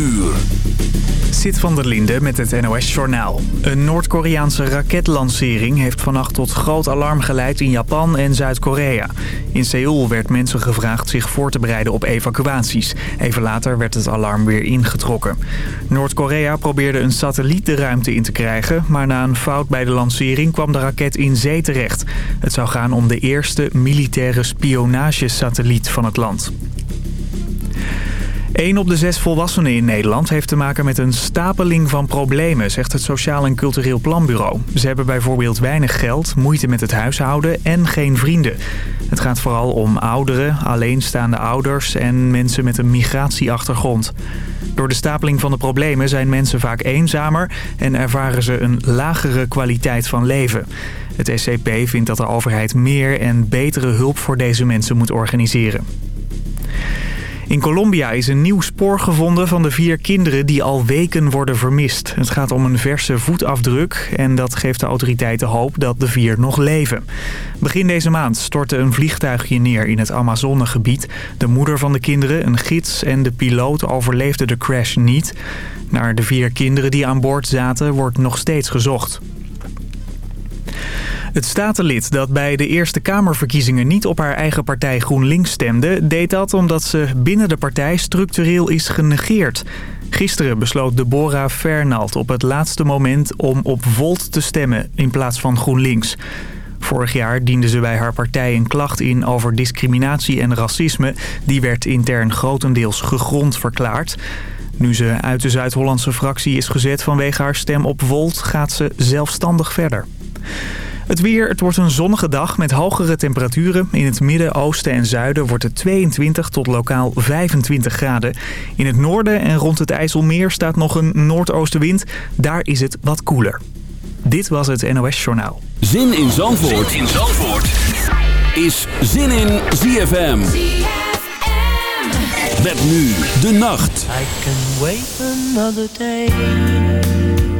uur. Zit van der Linde met het NOS-journaal. Een Noord-Koreaanse raketlancering heeft vannacht tot groot alarm geleid in Japan en Zuid-Korea. In Seoul werd mensen gevraagd zich voor te bereiden op evacuaties. Even later werd het alarm weer ingetrokken. Noord-Korea probeerde een satelliet de ruimte in te krijgen... maar na een fout bij de lancering kwam de raket in zee terecht. Het zou gaan om de eerste militaire spionagesatelliet van het land. Een op de zes volwassenen in Nederland heeft te maken met een stapeling van problemen, zegt het Sociaal en Cultureel Planbureau. Ze hebben bijvoorbeeld weinig geld, moeite met het huishouden en geen vrienden. Het gaat vooral om ouderen, alleenstaande ouders en mensen met een migratieachtergrond. Door de stapeling van de problemen zijn mensen vaak eenzamer en ervaren ze een lagere kwaliteit van leven. Het SCP vindt dat de overheid meer en betere hulp voor deze mensen moet organiseren. In Colombia is een nieuw spoor gevonden van de vier kinderen die al weken worden vermist. Het gaat om een verse voetafdruk en dat geeft de autoriteiten hoop dat de vier nog leven. Begin deze maand stortte een vliegtuigje neer in het Amazonegebied. De moeder van de kinderen, een gids en de piloot overleefden de crash niet. Naar de vier kinderen die aan boord zaten wordt nog steeds gezocht. Het statenlid dat bij de Eerste Kamerverkiezingen niet op haar eigen partij GroenLinks stemde... deed dat omdat ze binnen de partij structureel is genegeerd. Gisteren besloot Deborah Fernald op het laatste moment om op Volt te stemmen in plaats van GroenLinks. Vorig jaar diende ze bij haar partij een klacht in over discriminatie en racisme. Die werd intern grotendeels gegrond verklaard. Nu ze uit de Zuid-Hollandse fractie is gezet vanwege haar stem op Volt... gaat ze zelfstandig verder. Het weer, het wordt een zonnige dag met hogere temperaturen. In het midden, oosten en zuiden wordt het 22 tot lokaal 25 graden. In het noorden en rond het IJsselmeer staat nog een noordoostenwind. Daar is het wat koeler. Dit was het NOS Journaal. Zin in Zandvoort, zin in Zandvoort. is Zin in ZFM. Met nu de nacht. I can wait another day.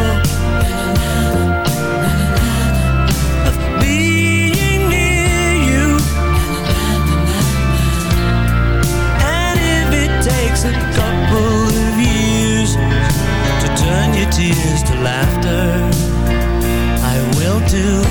do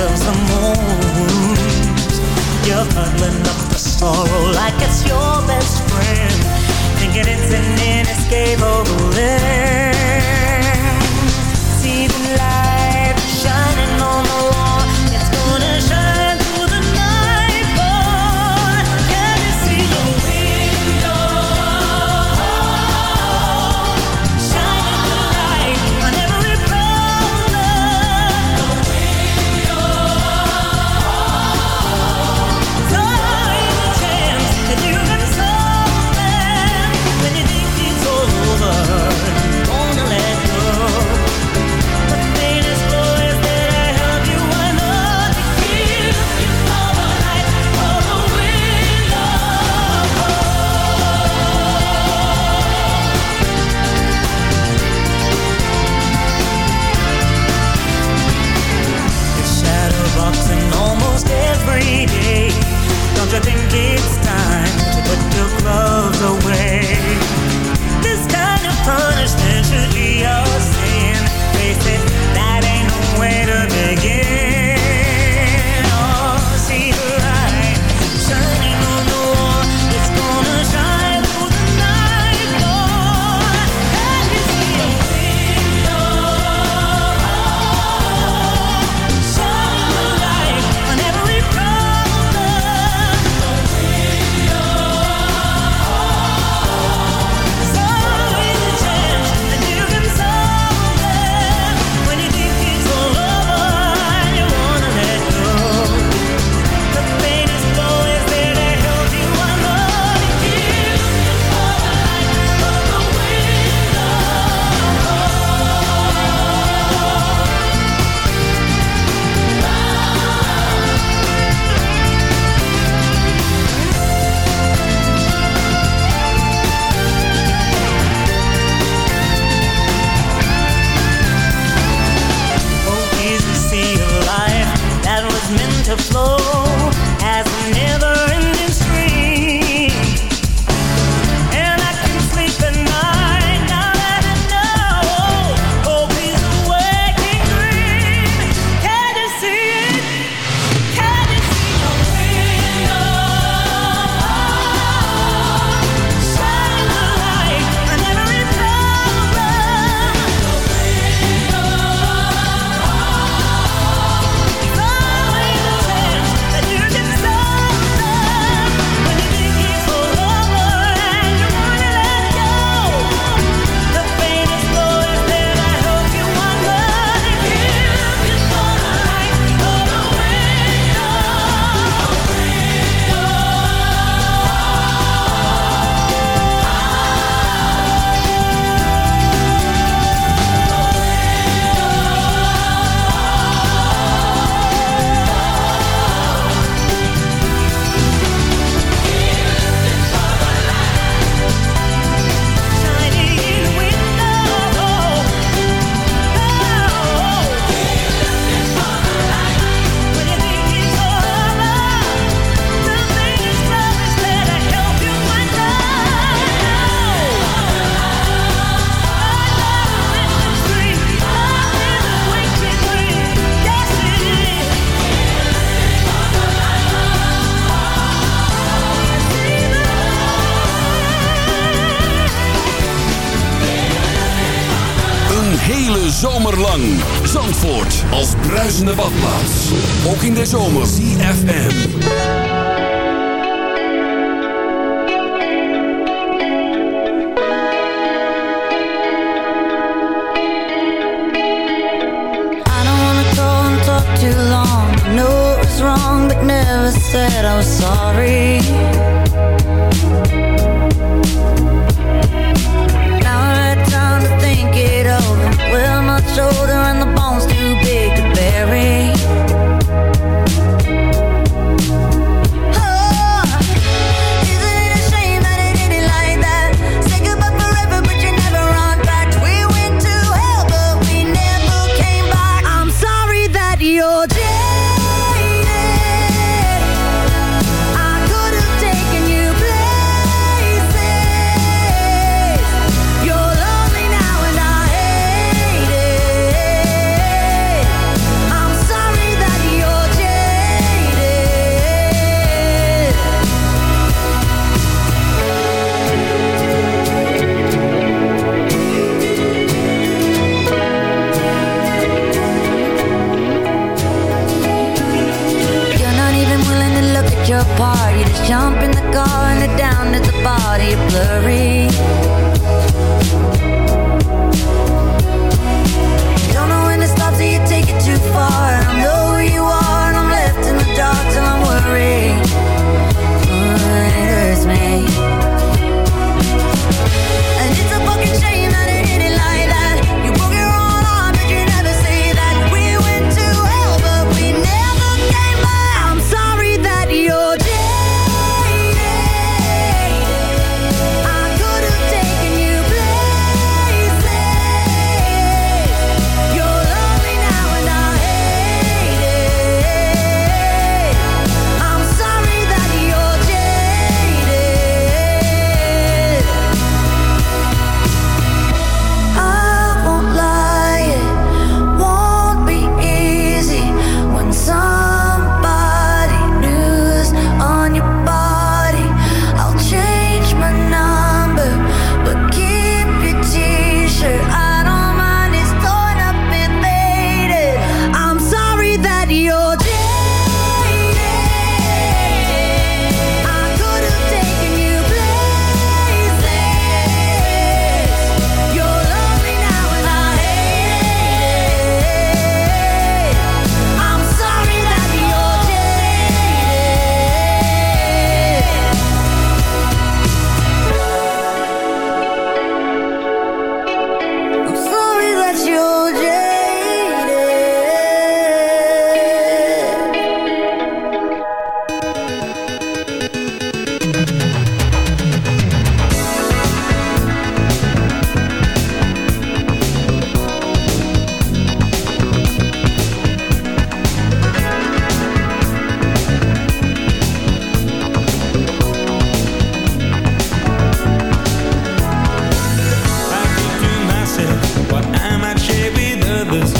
Of the moon, You're huddling up the sorrow like it's your best friend, thinking it's an inescapable end. See the light. put your gloves away. This kind of punishment should be your sin. They said that ain't no way to begin. zomerlang. Zandvoort als bruisende badplaats. Ook in de zomer. CFM. I don't wanna go talk too long. I know it was wrong, but never said I was sorry.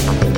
Bye.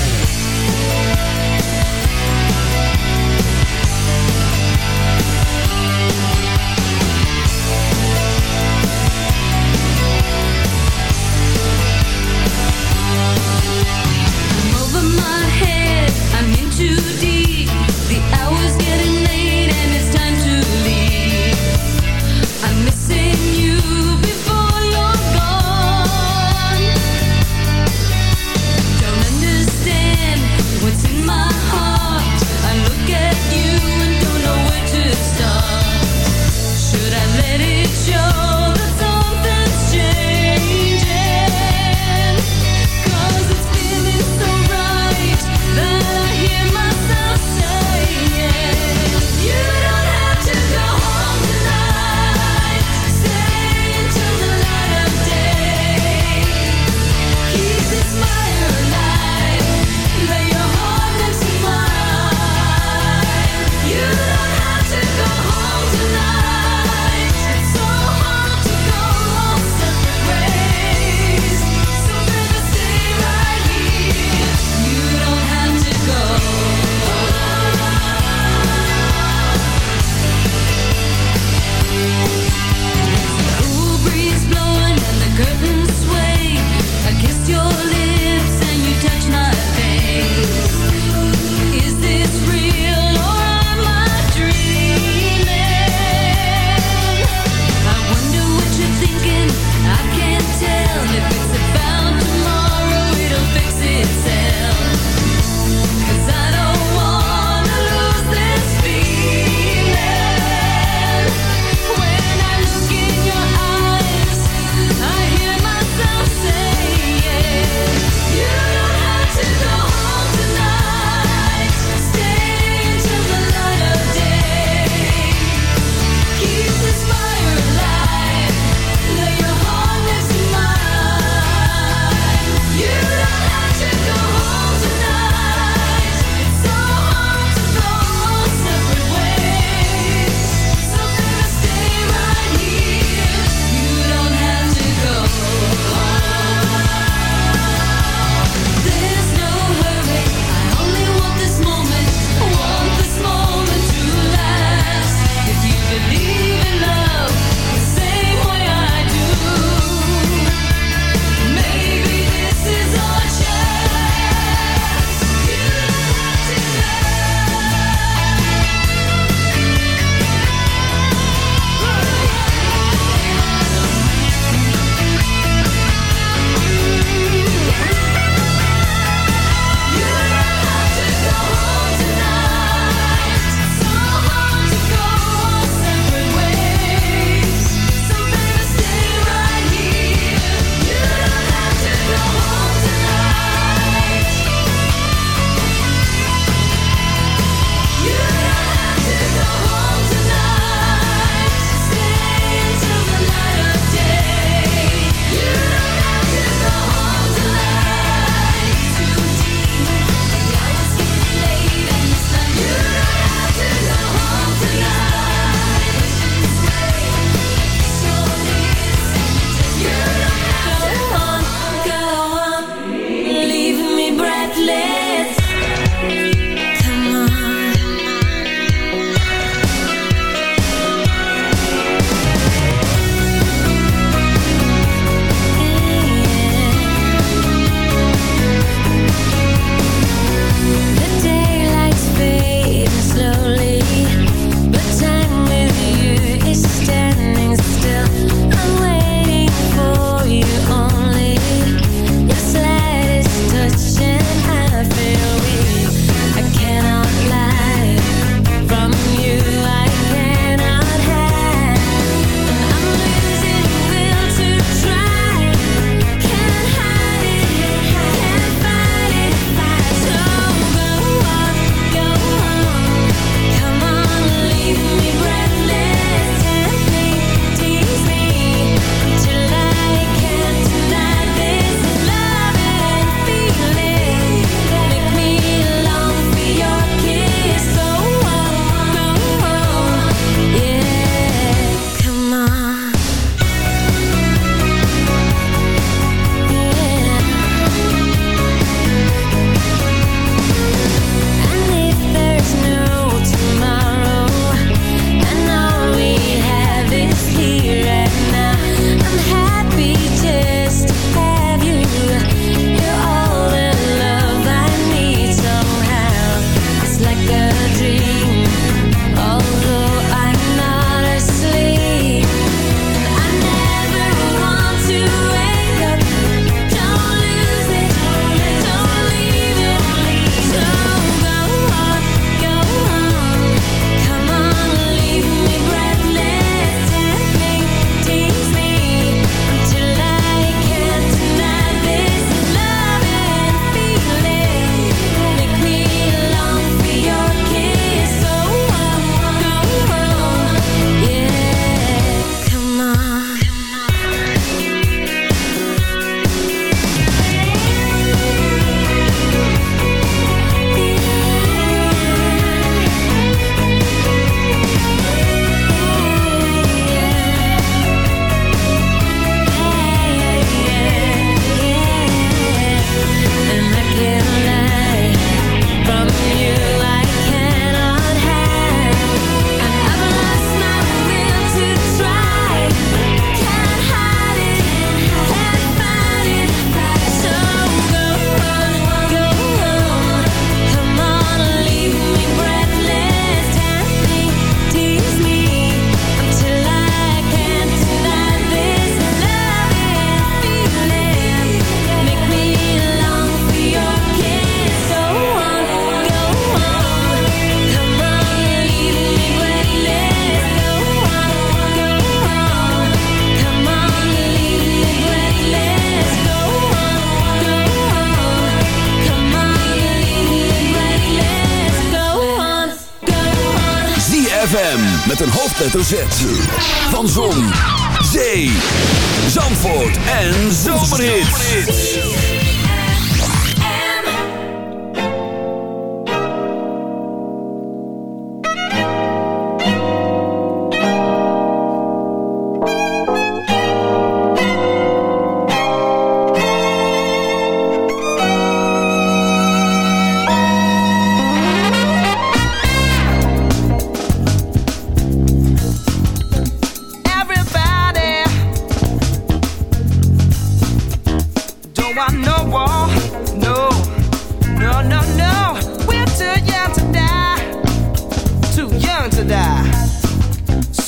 Hoofdletter Z.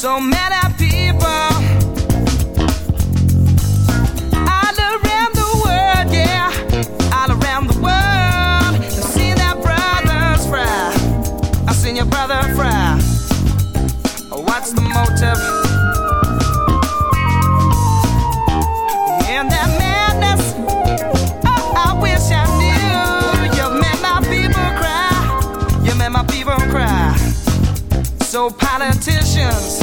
So many people all around the world, yeah, all around the world. I've seen their brothers fry. I've seen your brother fry. What's the motive? In that madness, oh, I wish I knew. You made my people cry. You made my people cry. So politicians,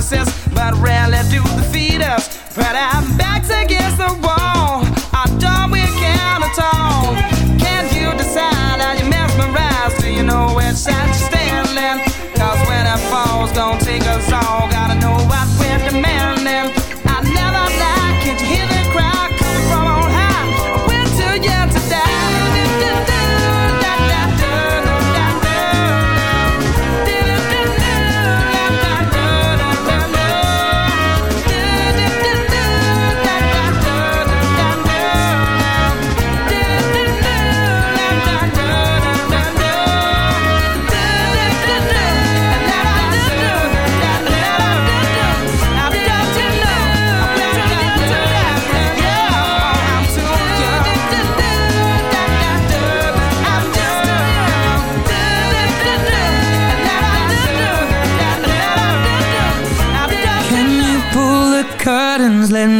Promises, but rarely do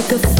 like a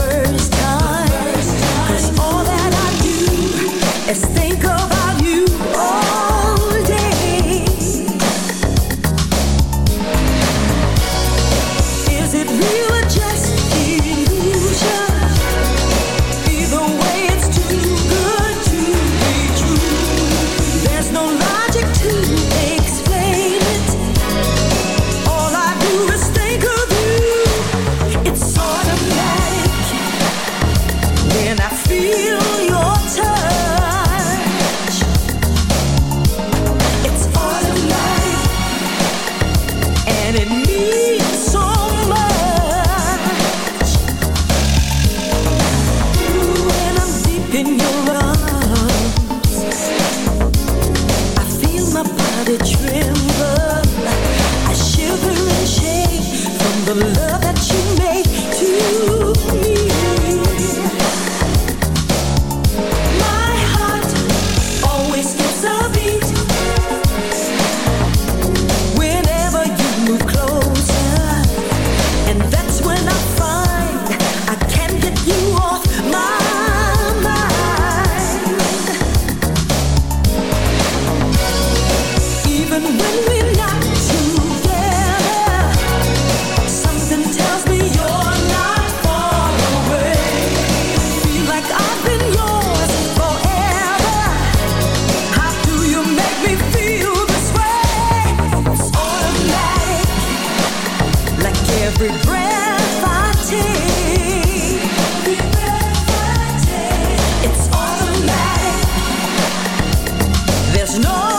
no.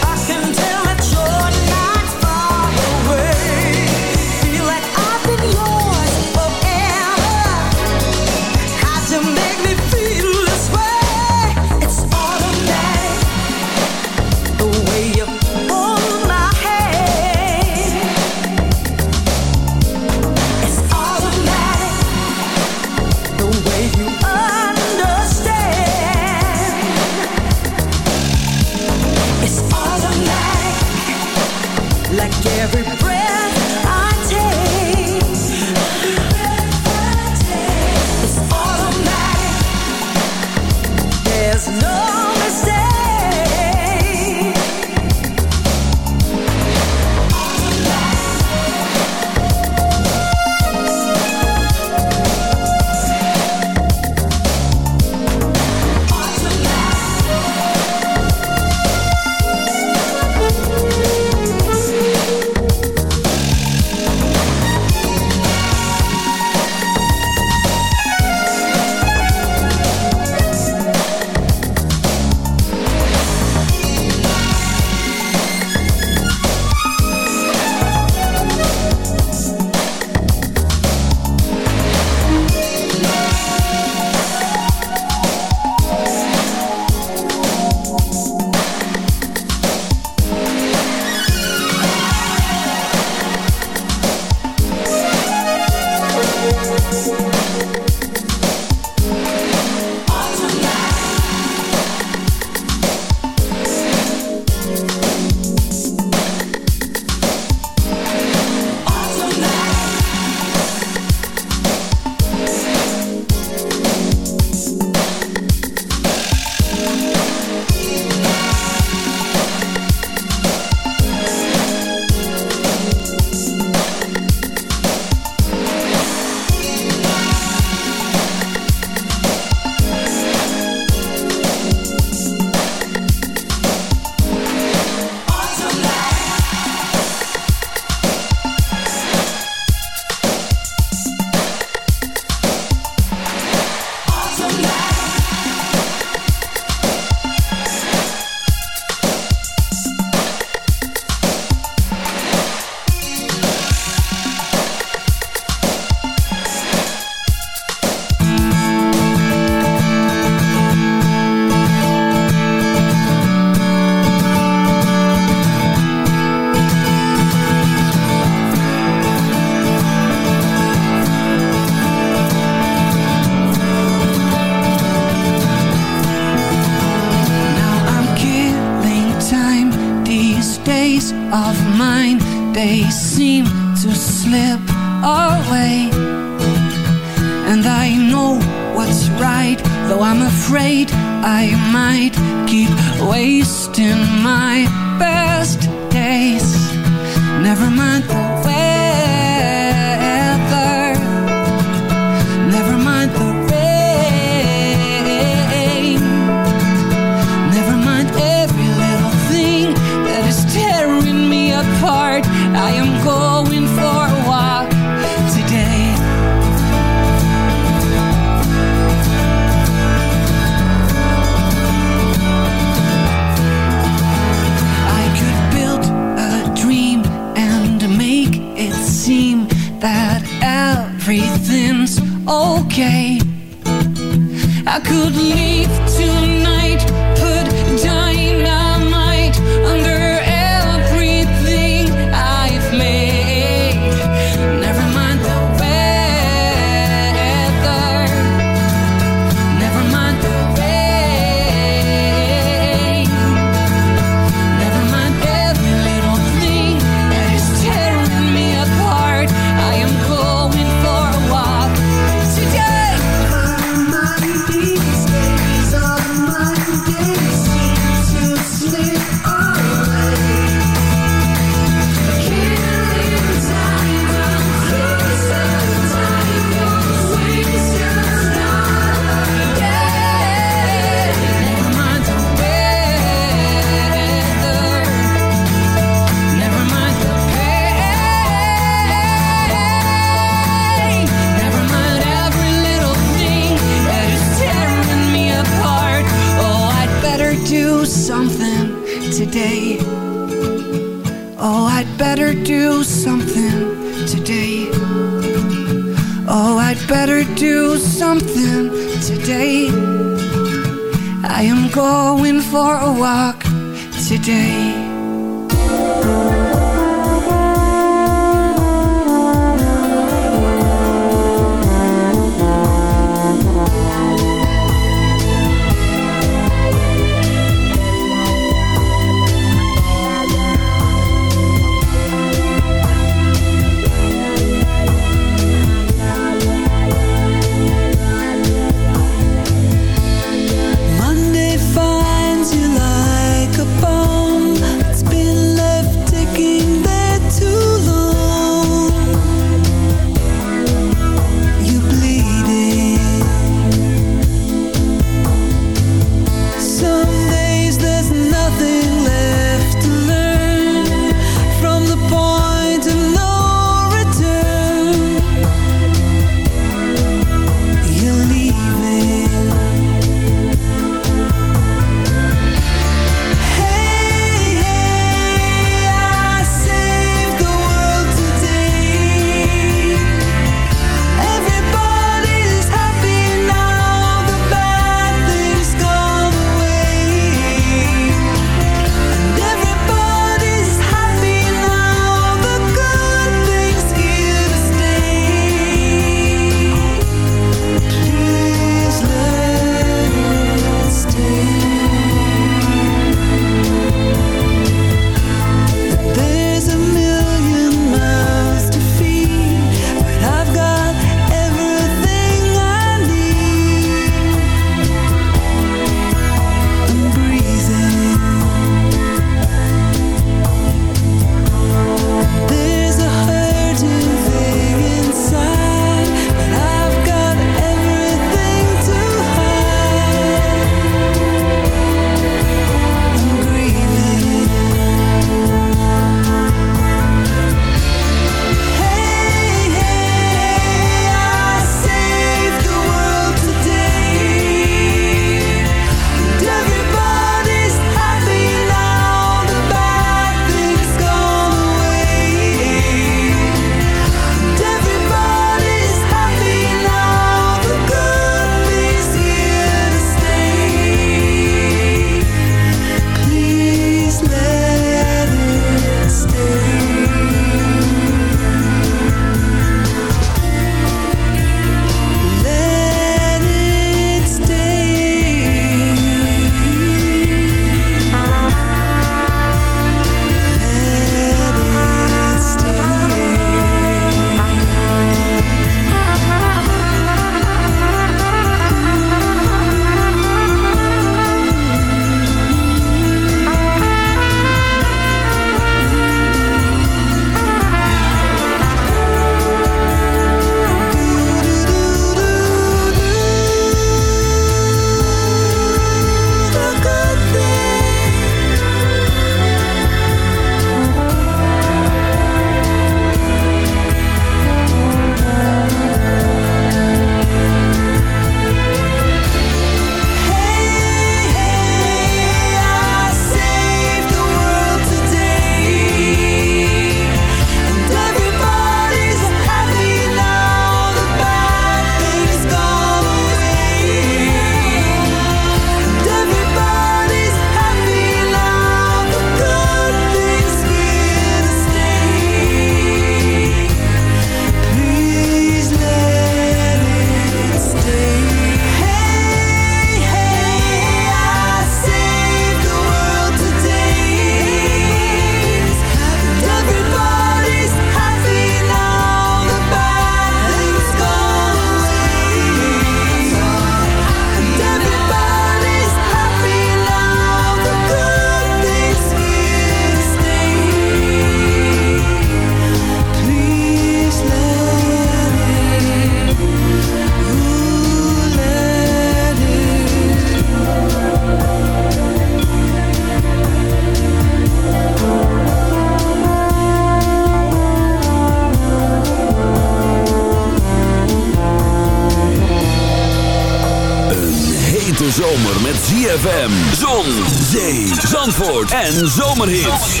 En zomerhits.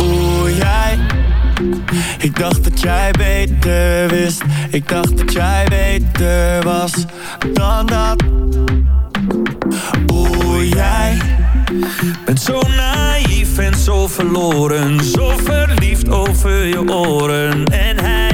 Oeh, jij? Ik dacht dat jij beter wist. Ik dacht dat jij beter was Dan dat. Oeh, jij? Bent zo naïef en zo verloren. Zo verliefd over je oren. En hij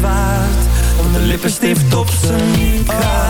waard? Om de lippenstift op zijn kraag.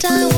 我。